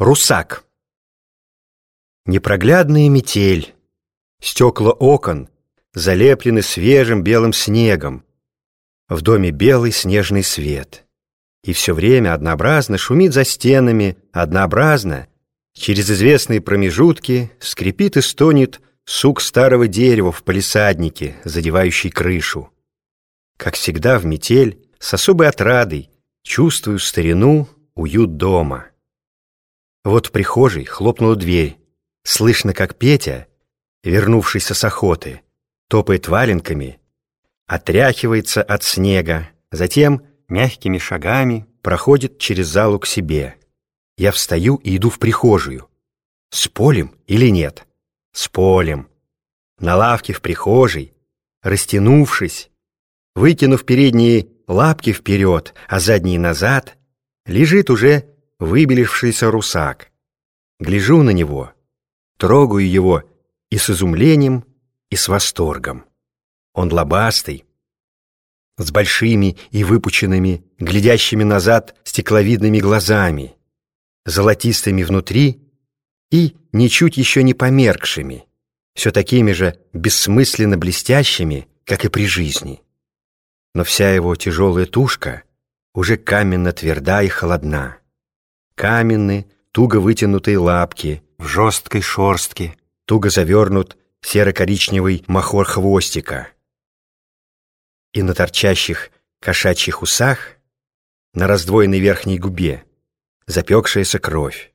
Русак. Непроглядная метель. Стекла окон залеплены свежим белым снегом. В доме белый снежный свет. И все время однообразно шумит за стенами, однообразно, через известные промежутки, скрипит и стонет сук старого дерева в палисаднике, задевающий крышу. Как всегда в метель, с особой отрадой, чувствую старину, уют дома. Вот в прихожей хлопнула дверь. Слышно, как Петя, вернувшийся с охоты, топает валенками, отряхивается от снега, затем мягкими шагами проходит через залу к себе. Я встаю и иду в прихожую. С полем или нет? С полем. На лавке в прихожей, растянувшись, выкинув передние лапки вперед, а задние назад, лежит уже выбелившийся русак. Гляжу на него, трогаю его и с изумлением, и с восторгом. Он лобастый, с большими и выпученными, глядящими назад стекловидными глазами, золотистыми внутри и ничуть еще не померкшими, все такими же бессмысленно блестящими, как и при жизни. Но вся его тяжелая тушка уже каменно тверда и холодна каменные, туго вытянутые лапки в жесткой шорстке, туго завернут серо-коричневый махор хвостика. И на торчащих кошачьих усах, на раздвоенной верхней губе, запекшаяся кровь.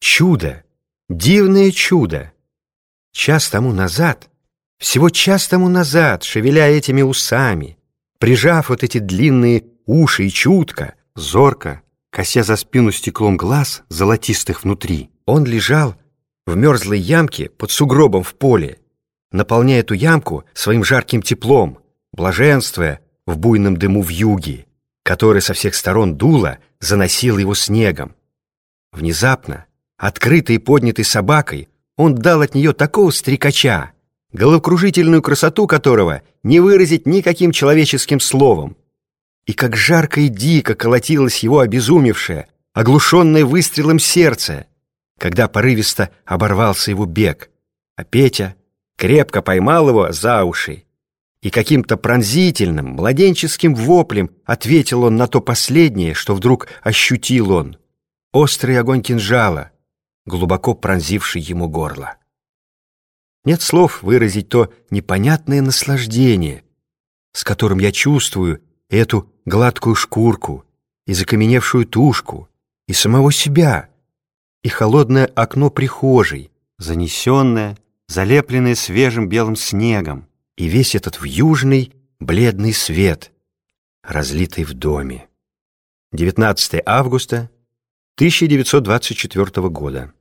Чудо! Дивное чудо! Час тому назад, всего час тому назад, шевеля этими усами, прижав вот эти длинные уши и чутко, зорко, кося за спину стеклом глаз, золотистых внутри. Он лежал в мерзлой ямке под сугробом в поле, наполняя эту ямку своим жарким теплом, блаженствуя в буйном дыму в юге, который со всех сторон дуло, заносил его снегом. Внезапно, открытой и поднятой собакой, он дал от нее такого стрекача, головокружительную красоту которого не выразить никаким человеческим словом. И как жарко и дико колотилось его обезумевшее, оглушенное выстрелом сердце, когда порывисто оборвался его бег, а Петя крепко поймал его за уши, и каким-то пронзительным, младенческим воплем ответил он на то последнее, что вдруг ощутил он. Острый огонь кинжала, глубоко пронзивший ему горло. Нет слов выразить то непонятное наслаждение, с которым я чувствую эту гладкую шкурку, и закаменевшую тушку, и самого себя, и холодное окно прихожей, занесенное, залепленное свежим белым снегом, и весь этот вьюжный бледный свет, разлитый в доме. 19 августа 1924 года.